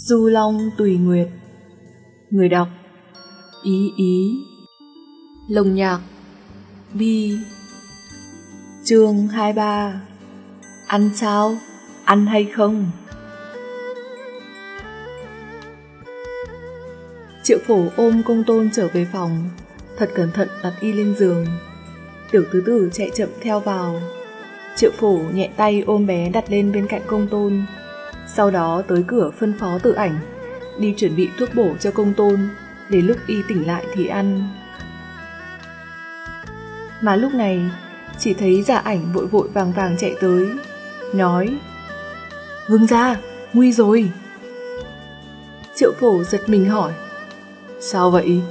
Du Long Tùy Nguyệt. Người đọc, Ý Ý. Lồng nhạc, Bi. Chương 23 Ăn sao? Ăn hay không? Triệu phổ ôm công tôn trở về phòng. Thật cẩn thận đặt y lên giường. Tiểu tứ tử chạy chậm theo vào. Triệu phổ nhẹ tay ôm bé đặt lên bên cạnh công tôn sau đó tới cửa phân phó tự ảnh, đi chuẩn bị thuốc bổ cho công tôn, để lúc y tỉnh lại thì ăn. Mà lúc này, chỉ thấy giả ảnh vội vội vàng vàng chạy tới, nói Vương ra, nguy rồi. Triệu phổ giật mình hỏi Sao vậy?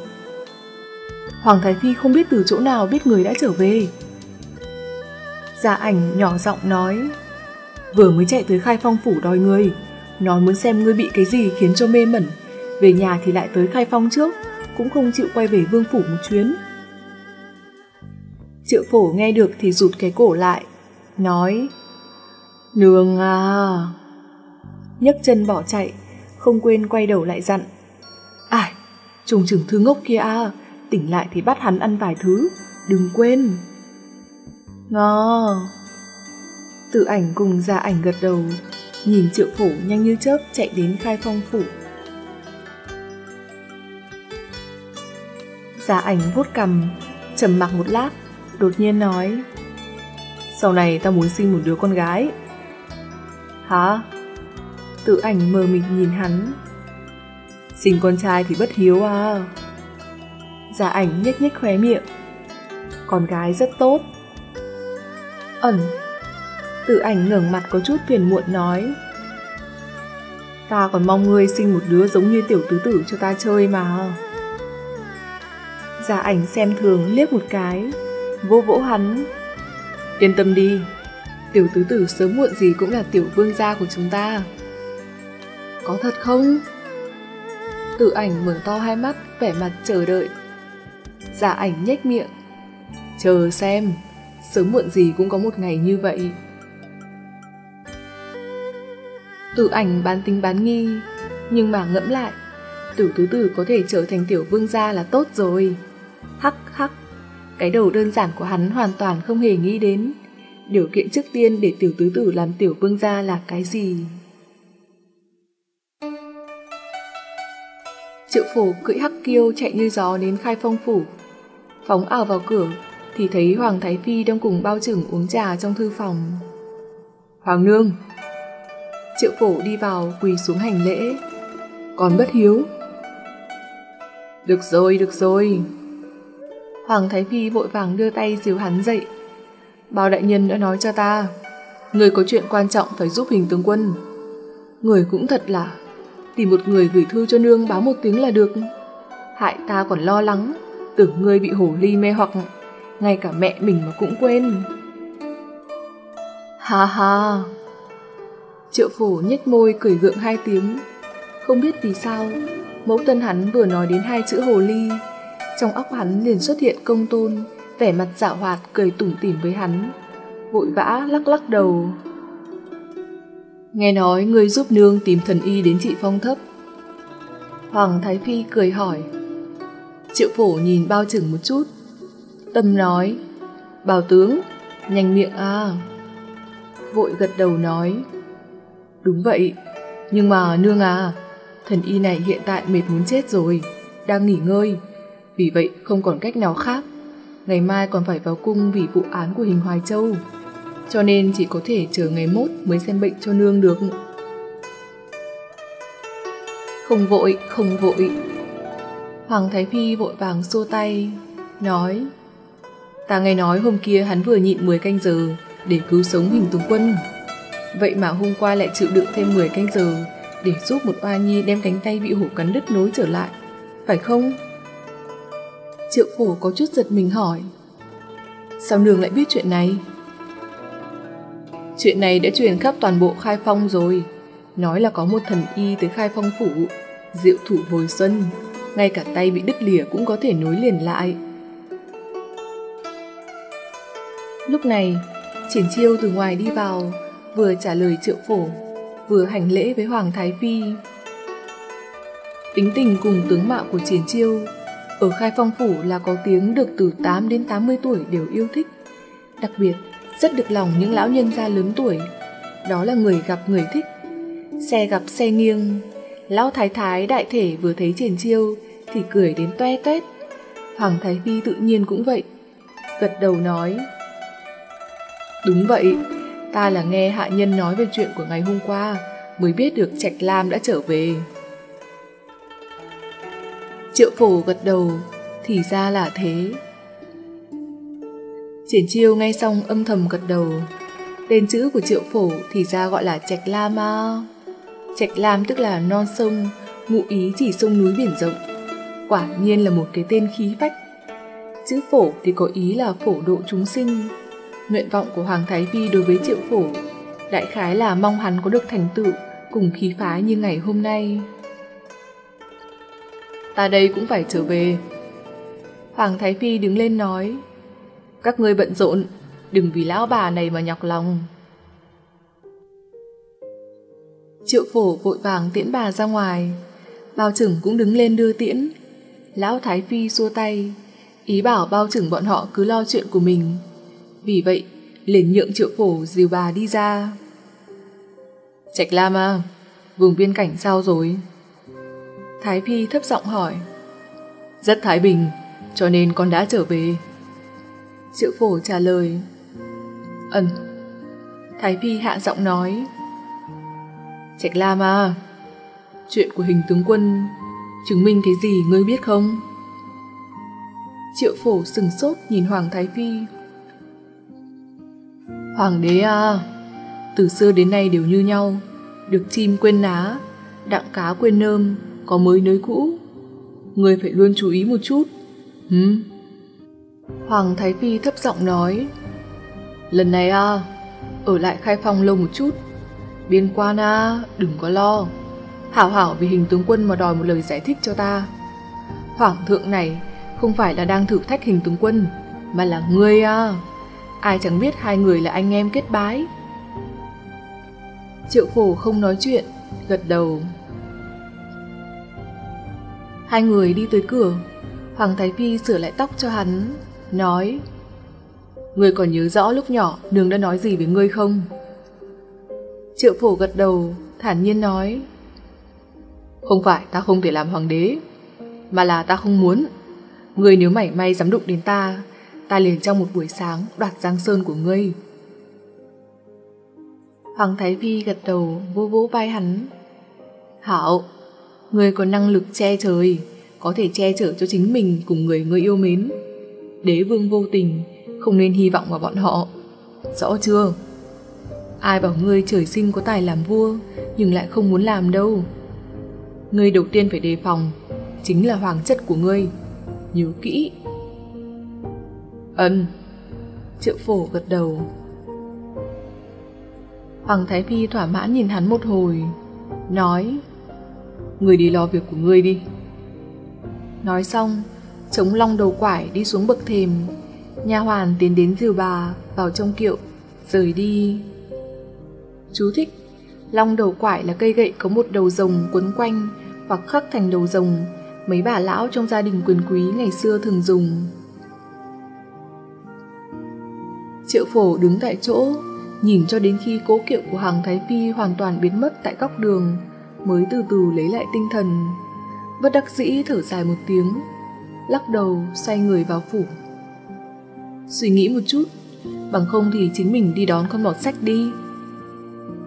Hoàng Thái Phi không biết từ chỗ nào biết người đã trở về. Giả ảnh nhỏ giọng nói vừa mới chạy tới khai phong phủ đòi ngươi. Nói muốn xem ngươi bị cái gì khiến cho mê mẩn. Về nhà thì lại tới khai phong trước, cũng không chịu quay về vương phủ một chuyến. Triệu phổ nghe được thì rụt cái cổ lại, nói Nương à... nhấc chân bỏ chạy, không quên quay đầu lại dặn. Ai, trùng trưởng thư ngốc kia à, tỉnh lại thì bắt hắn ăn vài thứ, đừng quên. Ngò... Tự ảnh cùng gia ảnh gật đầu, nhìn triệu phổ nhanh như chớp chạy đến khai phong phủ. Gia ảnh vuốt cầm, trầm mặc một lát, đột nhiên nói Sau này ta muốn sinh một đứa con gái. Hả? Tự ảnh mờ mịt nhìn hắn. Sinh con trai thì bất hiếu à. Gia ảnh nhếch nhếch khóe miệng. Con gái rất tốt. Ẩn Tử ảnh ngẩng mặt có chút phiền muộn nói. Ta còn mong ngươi sinh một đứa giống như tiểu tứ tử cho ta chơi mà. Giả ảnh xem thường liếc một cái, Vô vỗ hắn. Yên tâm đi, Tiểu tứ tử sớm muộn gì cũng là tiểu vương gia của chúng ta. Có thật không? Tử ảnh mở to hai mắt, Vẻ mặt chờ đợi. Giả ảnh nhếch miệng. Chờ xem, Sớm muộn gì cũng có một ngày như vậy. Tử ảnh bán tính bán nghi, nhưng mà ngẫm lại, tử tứ tử có thể trở thành tiểu vương gia là tốt rồi. Hắc hắc, cái đầu đơn giản của hắn hoàn toàn không hề nghĩ đến. Điều kiện trước tiên để tiểu tứ tử làm tiểu vương gia là cái gì? Triệu phổ cưỡi hắc kiêu chạy như gió đến khai phong phủ. Phóng ảo vào cửa thì thấy Hoàng Thái Phi đang cùng bao trưởng uống trà trong thư phòng. Hoàng nương, Triệu phổ đi vào quỳ xuống hành lễ. Còn bất hiếu. Được rồi, được rồi. Hoàng Thái Phi vội vàng đưa tay dìu hắn dậy. Bao đại nhân đã nói cho ta, người có chuyện quan trọng phải giúp hình tướng quân. Người cũng thật là, tìm một người gửi thư cho nương báo một tiếng là được. Hại ta còn lo lắng, tưởng ngươi bị hổ ly mê hoặc, ngay cả mẹ mình mà cũng quên. Ha ha, Triệu phổ nhếch môi cười gượng hai tiếng. Không biết vì sao, mẫu tân hắn vừa nói đến hai chữ hồ ly. Trong óc hắn liền xuất hiện công tôn, vẻ mặt dạo hoạt cười tủm tỉm với hắn. Vội vã lắc lắc đầu. Nghe nói ngươi giúp nương tìm thần y đến trị phong thấp. Hoàng Thái Phi cười hỏi. Triệu phổ nhìn bao chừng một chút. Tâm nói, bào tướng, nhanh miệng à. Vội gật đầu nói, Đúng vậy, nhưng mà nương à, thần y này hiện tại mệt muốn chết rồi, đang nghỉ ngơi, vì vậy không còn cách nào khác. Ngày mai còn phải vào cung vì vụ án của hình Hoài Châu, cho nên chỉ có thể chờ ngày mốt mới xem bệnh cho nương được. Không vội, không vội. Hoàng Thái Phi vội vàng xô tay, nói Ta nghe nói hôm kia hắn vừa nhịn 10 canh giờ để cứu sống hình tướng quân. Vậy mà hôm qua lại chịu đựng thêm 10 canh giờ để giúp một oa nhi đem cánh tay bị hổ cắn đứt nối trở lại. Phải không? Triệu phổ có chút giật mình hỏi. Sao nương lại biết chuyện này? Chuyện này đã truyền khắp toàn bộ khai phong rồi. Nói là có một thần y tới khai phong phủ, diệu thủ hồi xuân, ngay cả tay bị đứt lìa cũng có thể nối liền lại. Lúc này, triển chiêu từ ngoài đi vào, vừa trả lời triệu phổ, vừa hành lễ với Hoàng Thái Phi. Tính tình cùng tướng mạo của Triển Chiêu ở Khai Phong Phủ là có tiếng được từ 8 đến 80 tuổi đều yêu thích. Đặc biệt, rất được lòng những lão nhân gia lớn tuổi. Đó là người gặp người thích. Xe gặp xe nghiêng. Lão Thái Thái đại thể vừa thấy Triển Chiêu thì cười đến toe toét. Hoàng Thái Phi tự nhiên cũng vậy. Gật đầu nói. Đúng vậy, ta là nghe hạ nhân nói về chuyện của ngày hôm qua mới biết được Trạch Lam đã trở về. Triệu phổ gật đầu, thì ra là thế. Triển chiêu ngay xong âm thầm gật đầu. Tên chữ của triệu phổ thì ra gọi là Trạch Lam à. Trạch Lam tức là non sông, ngụ ý chỉ sông núi biển rộng. Quả nhiên là một cái tên khí phách. Chữ phổ thì có ý là phổ độ chúng sinh. Nguyện vọng của Hoàng Thái Vi đối với triệu phổ, đại khái là mong hắn có được thành tựu cùng khí phái như ngày hôm nay. Ta đây cũng phải trở về. Hoàng Thái Phi đứng lên nói, các ngươi bận rộn, đừng vì lão bà này mà nhọc lòng. Triệu phổ vội vàng tiễn bà ra ngoài, bao trưởng cũng đứng lên đưa tiễn. Lão Thái Phi xua tay, ý bảo bao trưởng bọn họ cứ lo chuyện của mình. Vì vậy, liền nhượng triệu phổ dìu bà đi ra. Trạch Lam à, vùng biên cảnh sao rồi? Thái Phi thấp giọng hỏi. Rất thái bình, cho nên con đã trở về. Triệu phổ trả lời. Ẩn. Thái Phi hạ giọng nói. Trạch Lam à, chuyện của hình tướng quân chứng minh cái gì ngươi biết không? Triệu phổ sừng sốt nhìn Hoàng Thái Phi. Hoàng đế à, từ xưa đến nay đều như nhau, được chim quên ná, đặng cá quên nơm, có mới nới cũ. Người phải luôn chú ý một chút. Hừm. Hoàng Thái Phi thấp giọng nói. Lần này à, ở lại khai phong lâu một chút. Biên quan à, đừng có lo. Hảo hảo vì hình tướng quân mà đòi một lời giải thích cho ta. Hoàng thượng này không phải là đang thử thách hình tướng quân, mà là ngươi à. Ai chẳng biết hai người là anh em kết bái. Triệu phổ không nói chuyện, gật đầu. Hai người đi tới cửa, Hoàng Thái Phi sửa lại tóc cho hắn, nói Ngươi còn nhớ rõ lúc nhỏ nương đã nói gì với ngươi không? Triệu phổ gật đầu, thản nhiên nói Không phải ta không thể làm hoàng đế, mà là ta không muốn. Ngươi nếu mảy may dám đụng đến ta, ta liền trong một buổi sáng đoạt giang sơn của ngươi. Hoàng Thái Phi gật đầu vô vỗ vai hắn. Hảo, Người có năng lực che trời, có thể che chở cho chính mình cùng người người yêu mến. Đế vương vô tình, không nên hy vọng vào bọn họ. Rõ chưa? Ai bảo ngươi trời sinh có tài làm vua, nhưng lại không muốn làm đâu. Ngươi đầu tiên phải đề phòng, chính là hoàng chất của ngươi. Nhớ kỹ. Ân. Triệu phổ gật đầu. Hoàng Thái Phi thỏa mãn nhìn hắn một hồi, nói Người đi lo việc của ngươi đi. Nói xong, chống long đầu quải đi xuống bậc thềm. Nha hoàn tiến đến dìu bà vào trong kiệu, rời đi. Chú thích Long đầu quải là cây gậy có một đầu rồng quấn quanh hoặc khắc thành đầu rồng, mấy bà lão trong gia đình quyền quý ngày xưa thường dùng. Triệu phổ đứng tại chỗ, nhìn cho đến khi cố kiệu của hàng Thái Phi hoàn toàn biến mất tại góc đường, mới từ từ lấy lại tinh thần. Bất đắc dĩ thở dài một tiếng, lắc đầu xoay người vào phủ. Suy nghĩ một chút, bằng không thì chính mình đi đón con mọt sách đi.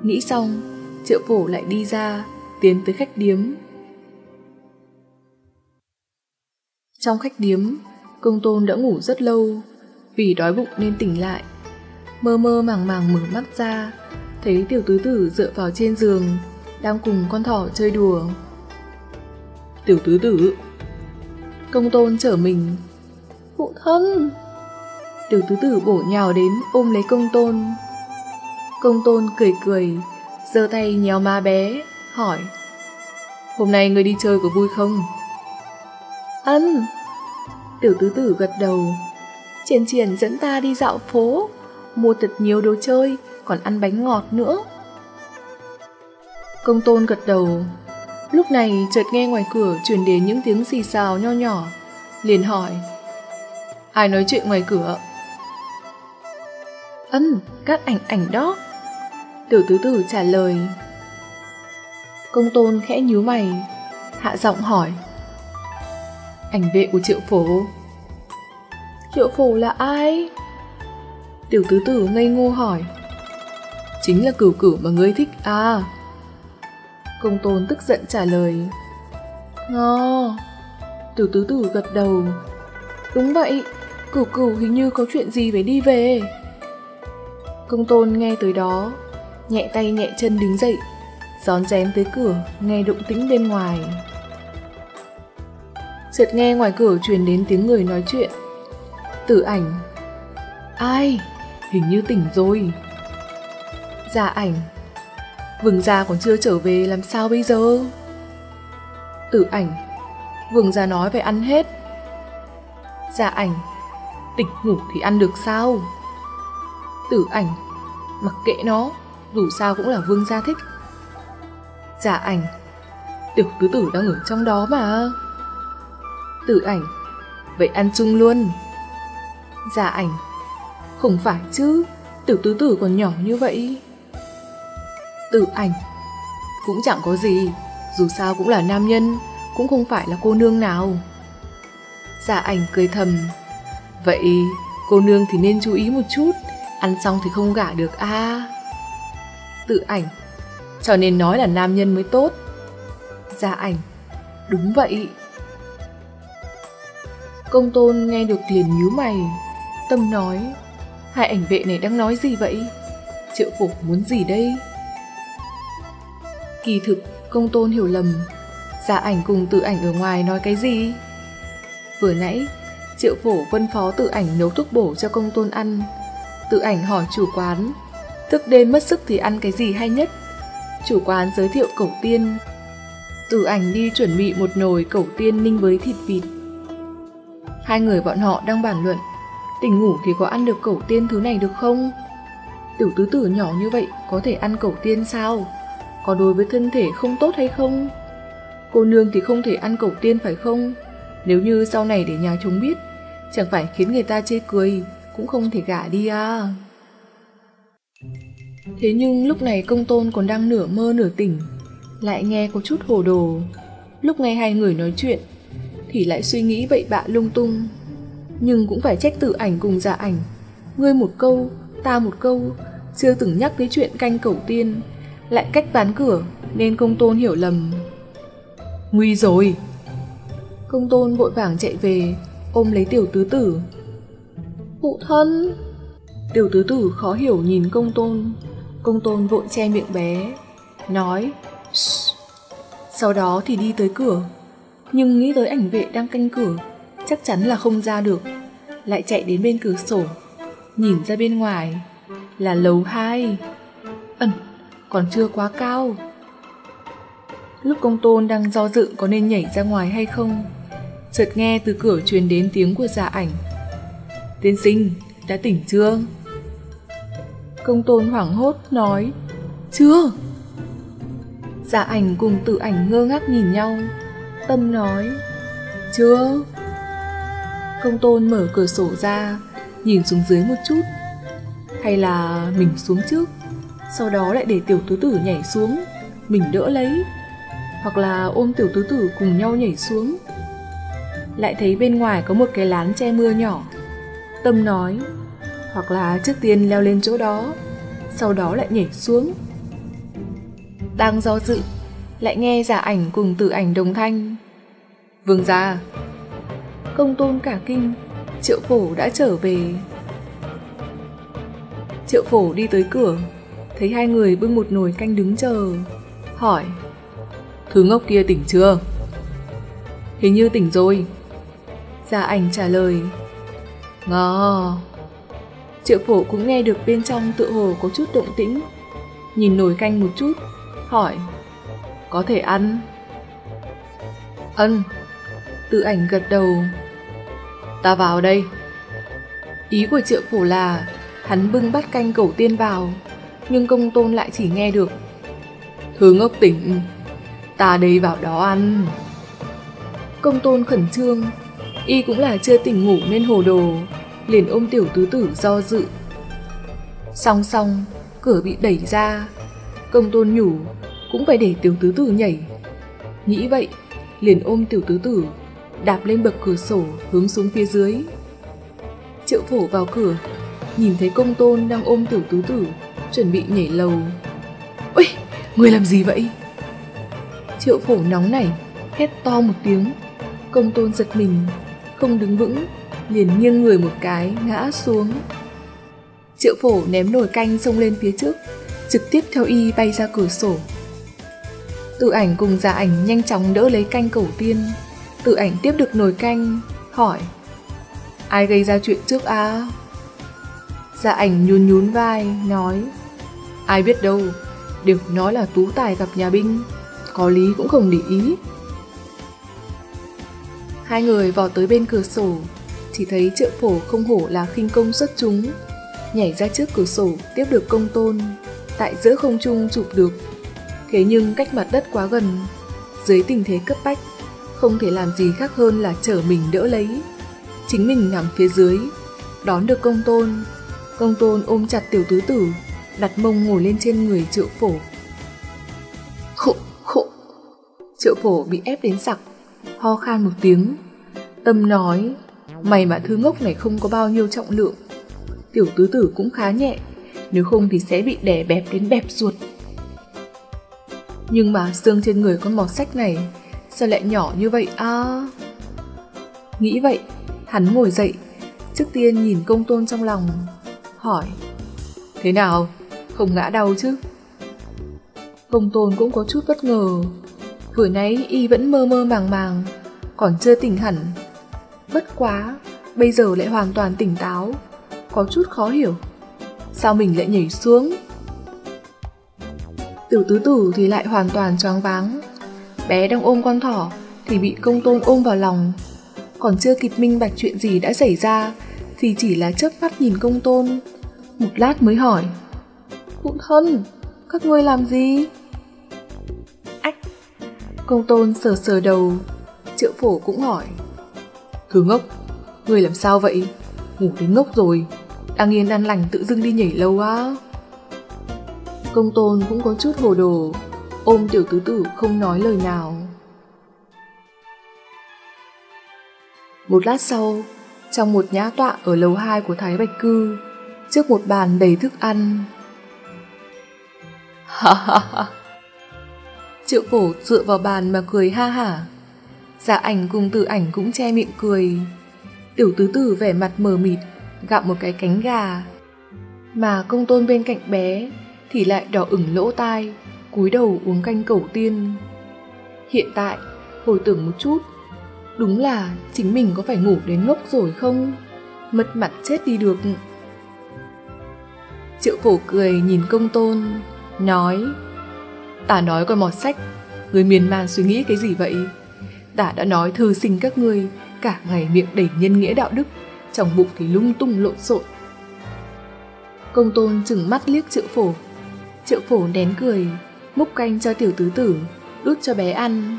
Nghĩ xong, triệu phổ lại đi ra, tiến tới khách điếm. Trong khách điếm, công tôn đã ngủ rất lâu, vì đói bụng nên tỉnh lại. Mơ mơ màng màng mở mắt ra, thấy tiểu tứ tử dựa vào trên giường, đang cùng con thỏ chơi đùa. Tiểu tứ tử. Công tôn trở mình. Phụ thân. Tiểu tứ tử bổ nhào đến ôm lấy công tôn. Công tôn cười cười giơ tay nhéo má bé Hỏi Hôm nay người đi chơi có vui không? Ân. Tiểu tứ tử gật đầu Triển triển dẫn ta đi dạo phố Mua thật nhiều đồ chơi Còn ăn bánh ngọt nữa Công tôn gật đầu Lúc này chợt nghe ngoài cửa truyền đến những tiếng xì xào nho nhỏ, liền hỏi. Ai nói chuyện ngoài cửa? Ân, các ảnh ảnh đó. Tiểu tứ tử trả lời. Công tôn khẽ nhíu mày, hạ giọng hỏi. Ảnh vệ của triệu phổ. Triệu phổ là ai? Tiểu tứ tử ngây ngô hỏi. Chính là cửu cửu mà ngươi thích à? Công tôn tức giận trả lời. Ngò. Tiểu tứ tử gật đầu. Đúng vậy, cửu cửu hình như có chuyện gì phải đi về. Công tôn nghe tới đó, nhẹ tay nhẹ chân đứng dậy, gión rén tới cửa, nghe động tĩnh bên ngoài. Chợt nghe ngoài cửa truyền đến tiếng người nói chuyện. Tử ảnh. Ai? Hình như tỉnh rồi. Gia ảnh. Vừng gia còn chưa trở về làm sao bây giờ? Tử ảnh. Vừng gia nói phải ăn hết. Gia ảnh. Tỉnh ngủ thì ăn được sao? Tử ảnh. Mặc kệ nó, dù sao cũng là vương gia thích. Gia ảnh. Tiểu tứ tử đang ở trong đó mà. Tử ảnh. Vậy ăn chung luôn. Gia ảnh. Không phải chứ, tiểu tứ tử còn nhỏ như vậy. Tử ảnh. Cũng chẳng có gì, dù sao cũng là nam nhân, cũng không phải là cô nương nào. giả ảnh cười thầm. Vậy cô nương thì nên chú ý một chút, ăn xong thì không gả được a. À. Tự ảnh, cho nên nói là nam nhân mới tốt. giả ảnh, đúng vậy. Công tôn nghe được liền nhíu mày, tâm nói, hai ảnh vệ này đang nói gì vậy? Triệu Phục muốn gì đây? Kỳ thực, công tôn hiểu lầm, giả ảnh cùng tự ảnh ở ngoài nói cái gì? Vừa nãy, triệu phổ vân phó tự ảnh nấu thuốc bổ cho công tôn ăn. Tự ảnh hỏi chủ quán, thức đêm mất sức thì ăn cái gì hay nhất? Chủ quán giới thiệu cẩu tiên. Tự ảnh đi chuẩn bị một nồi cẩu tiên ninh với thịt vịt. Hai người bọn họ đang bàn luận, tỉnh ngủ thì có ăn được cẩu tiên thứ này được không? Tiểu tứ tử nhỏ như vậy có thể ăn cẩu tiên sao? Có đối với thân thể không tốt hay không? Cô nương thì không thể ăn cẩu tiên phải không? Nếu như sau này để nhà chúng biết, chẳng phải khiến người ta chê cười, cũng không thể gả đi à. Thế nhưng lúc này công tôn còn đang nửa mơ nửa tỉnh, lại nghe có chút hồ đồ. Lúc nghe hai người nói chuyện, thì lại suy nghĩ bậy bạ lung tung. Nhưng cũng phải trách tự ảnh cùng giả ảnh. Ngươi một câu, ta một câu, chưa từng nhắc tới chuyện canh cẩu tiên, lại cách ván cửa, nên công tôn hiểu lầm. Nguy rồi! Công tôn vội vàng chạy về, ôm lấy tiểu tứ tử. Phụ thân! Tiểu tứ tử khó hiểu nhìn công tôn. Công tôn vội che miệng bé, nói Sau đó thì đi tới cửa, nhưng nghĩ tới ảnh vệ đang canh cửa, chắc chắn là không ra được. Lại chạy đến bên cửa sổ, nhìn ra bên ngoài, là lầu 2. Ẩn, còn chưa quá cao. Lúc công tôn đang do dự có nên nhảy ra ngoài hay không, chợt nghe từ cửa truyền đến tiếng của giả ảnh. Tiên sinh, đã tỉnh chưa? Công tôn hoảng hốt nói, chưa. Giả ảnh cùng tự ảnh ngơ ngác nhìn nhau, tâm nói, chưa. Công tôn mở cửa sổ ra, nhìn xuống dưới một chút. Hay là mình xuống trước, sau đó lại để tiểu tứ tử nhảy xuống, mình đỡ lấy. Hoặc là ôm tiểu tứ tử cùng nhau nhảy xuống. Lại thấy bên ngoài có một cái lán che mưa nhỏ. Tâm nói, hoặc là trước tiên leo lên chỗ đó, sau đó lại nhảy xuống. Đang do dự, lại nghe giả ảnh cùng tử ảnh đồng thanh. Vương gia, công tôn cả kinh, triệu phổ đã trở về. Triệu phổ đi tới cửa, thấy hai người bưng một nồi canh đứng chờ, hỏi. Thứ ngốc kia tỉnh chưa? Hình như tỉnh rồi. Gia ảnh trả lời. Ngò. Triệu phổ cũng nghe được bên trong tự hồ có chút động tĩnh. Nhìn nồi canh một chút, hỏi. Có thể ăn? Ân. Tự ảnh gật đầu. Ta vào đây. Ý của triệu phổ là hắn bưng bát canh cầu tiên vào, nhưng công tôn lại chỉ nghe được. Thứ ngốc tỉnh, Ta đây vào đó ăn. Công tôn khẩn trương, y cũng là chưa tỉnh ngủ nên hồ đồ, liền ôm tiểu tứ tử do dự. Song song, cửa bị đẩy ra, công tôn nhủ, cũng phải để tiểu tứ tử nhảy. Nghĩ vậy, liền ôm tiểu tứ tử, đạp lên bậc cửa sổ hướng xuống phía dưới. Triệu phổ vào cửa, nhìn thấy công tôn đang ôm tiểu tú tử, chuẩn bị nhảy lầu. Ôi, người làm gì vậy? Triệu phổ nóng nảy, hét to một tiếng. Công tôn giật mình, không đứng vững, liền nghiêng người một cái, ngã xuống. Triệu phổ ném nồi canh xông lên phía trước, trực tiếp theo y bay ra cửa sổ. Tự ảnh cùng giả ảnh nhanh chóng đỡ lấy canh cổ tiên. Tự ảnh tiếp được nồi canh, hỏi Ai gây ra chuyện trước à? dạ ảnh nhún nhún vai, nói Ai biết đâu, đều nói là tú tài gặp nhà binh, có lý cũng không để ý. Hai người vào tới bên cửa sổ, chỉ thấy triệu phổ không hổ là khinh công xuất chúng, nhảy ra trước cửa sổ tiếp được công tôn, tại giữa không trung chụp được. Thế nhưng cách mặt đất quá gần, dưới tình thế cấp bách, không thể làm gì khác hơn là chở mình đỡ lấy. Chính mình nằm phía dưới, đón được công tôn. Công tôn ôm chặt tiểu tứ tử, đặt mông ngồi lên trên người triệu phổ. Khổ, khổ. Triệu phổ bị ép đến sặc, ho khan một tiếng. Tâm nói, mày mà thứ ngốc này không có bao nhiêu trọng lượng. Tiểu tứ tử cũng khá nhẹ, nếu không thì sẽ bị đè bẹp đến bẹp ruột. Nhưng mà xương trên người con mọt sách này sao lại nhỏ như vậy à? Nghĩ vậy, hắn ngồi dậy, trước tiên nhìn công tôn trong lòng, hỏi Thế nào, không ngã đau chứ? Công tôn cũng có chút bất ngờ, vừa nãy y vẫn mơ mơ màng màng, còn chưa tỉnh hẳn. Bất quá, bây giờ lại hoàn toàn tỉnh táo, có chút khó hiểu. Sao mình lại nhảy xuống? Tiểu tứ tử thì lại hoàn toàn choáng váng. Bé đang ôm con thỏ thì bị công tôn ôm vào lòng. Còn chưa kịp minh bạch chuyện gì đã xảy ra thì chỉ là chớp mắt nhìn công tôn. Một lát mới hỏi. Phụ thân, các ngươi làm gì? Ách! Công tôn sờ sờ đầu, triệu phổ cũng hỏi. Thứ ngốc, ngươi làm sao vậy? Ngủ đến ngốc rồi, đang yên ăn lành tự dưng đi nhảy lâu á. Công tôn cũng có chút hồ đồ, ôm tiểu tứ tử không nói lời nào. Một lát sau, trong một nhã tọa ở lầu 2 của Thái Bạch Cư, trước một bàn đầy thức ăn. Ha ha ha! Triệu phổ dựa vào bàn mà cười ha hả. Giả ảnh cùng tử ảnh cũng che miệng cười. Tiểu tứ tử vẻ mặt mờ mịt, gặm một cái cánh gà. Mà công tôn bên cạnh bé thì lại đỏ ửng lỗ tai, cúi đầu uống canh cầu tiên. Hiện tại, hồi tưởng một chút, đúng là chính mình có phải ngủ đến ngốc rồi không? Mất mặt chết đi được. Triệu phổ cười nhìn công tôn, nói Tả nói coi mọt sách, người miền man suy nghĩ cái gì vậy? Tả đã nói thư sinh các ngươi, cả ngày miệng đẩy nhân nghĩa đạo đức, trong bụng thì lung tung lộn xộn. Công tôn chừng mắt liếc triệu phổ, triệu phổ nén cười, múc canh cho tiểu tứ tử, đút cho bé ăn.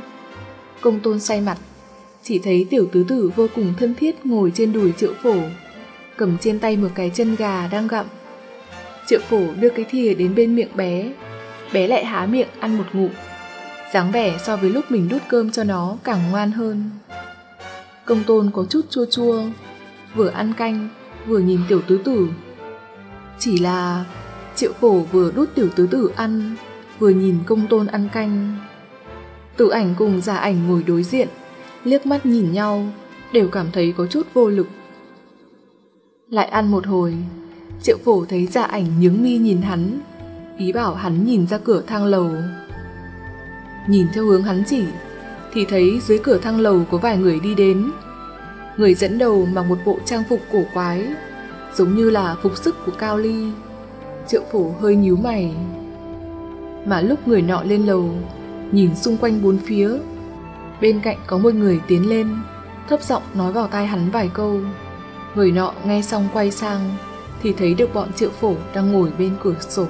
Công tôn say mặt, chỉ thấy tiểu tứ tử vô cùng thân thiết ngồi trên đùi triệu phổ, cầm trên tay một cái chân gà đang gặm. Triệu phổ đưa cái thìa đến bên miệng bé, bé lại há miệng ăn một ngụm. dáng vẻ so với lúc mình đút cơm cho nó càng ngoan hơn. Công tôn có chút chua chua, vừa ăn canh, vừa nhìn tiểu tứ tử. Chỉ là triệu phổ vừa đút tiểu tứ tử ăn, vừa nhìn công tôn ăn canh. Tử ảnh cùng giả ảnh ngồi đối diện, liếc mắt nhìn nhau, đều cảm thấy có chút vô lực. Lại ăn một hồi, triệu phổ thấy giả ảnh nhướng mi nhìn hắn, ý bảo hắn nhìn ra cửa thang lầu. Nhìn theo hướng hắn chỉ, thì thấy dưới cửa thang lầu có vài người đi đến. Người dẫn đầu mặc một bộ trang phục cổ quái, giống như là phục sức của Cao Ly. Triệu phổ hơi nhíu mày. Mà lúc người nọ lên lầu, nhìn xung quanh bốn phía, bên cạnh có một người tiến lên, thấp giọng nói vào tai hắn vài câu. Người nọ nghe xong quay sang, thì thấy được bọn triệu phổ đang ngồi bên cửa sổ.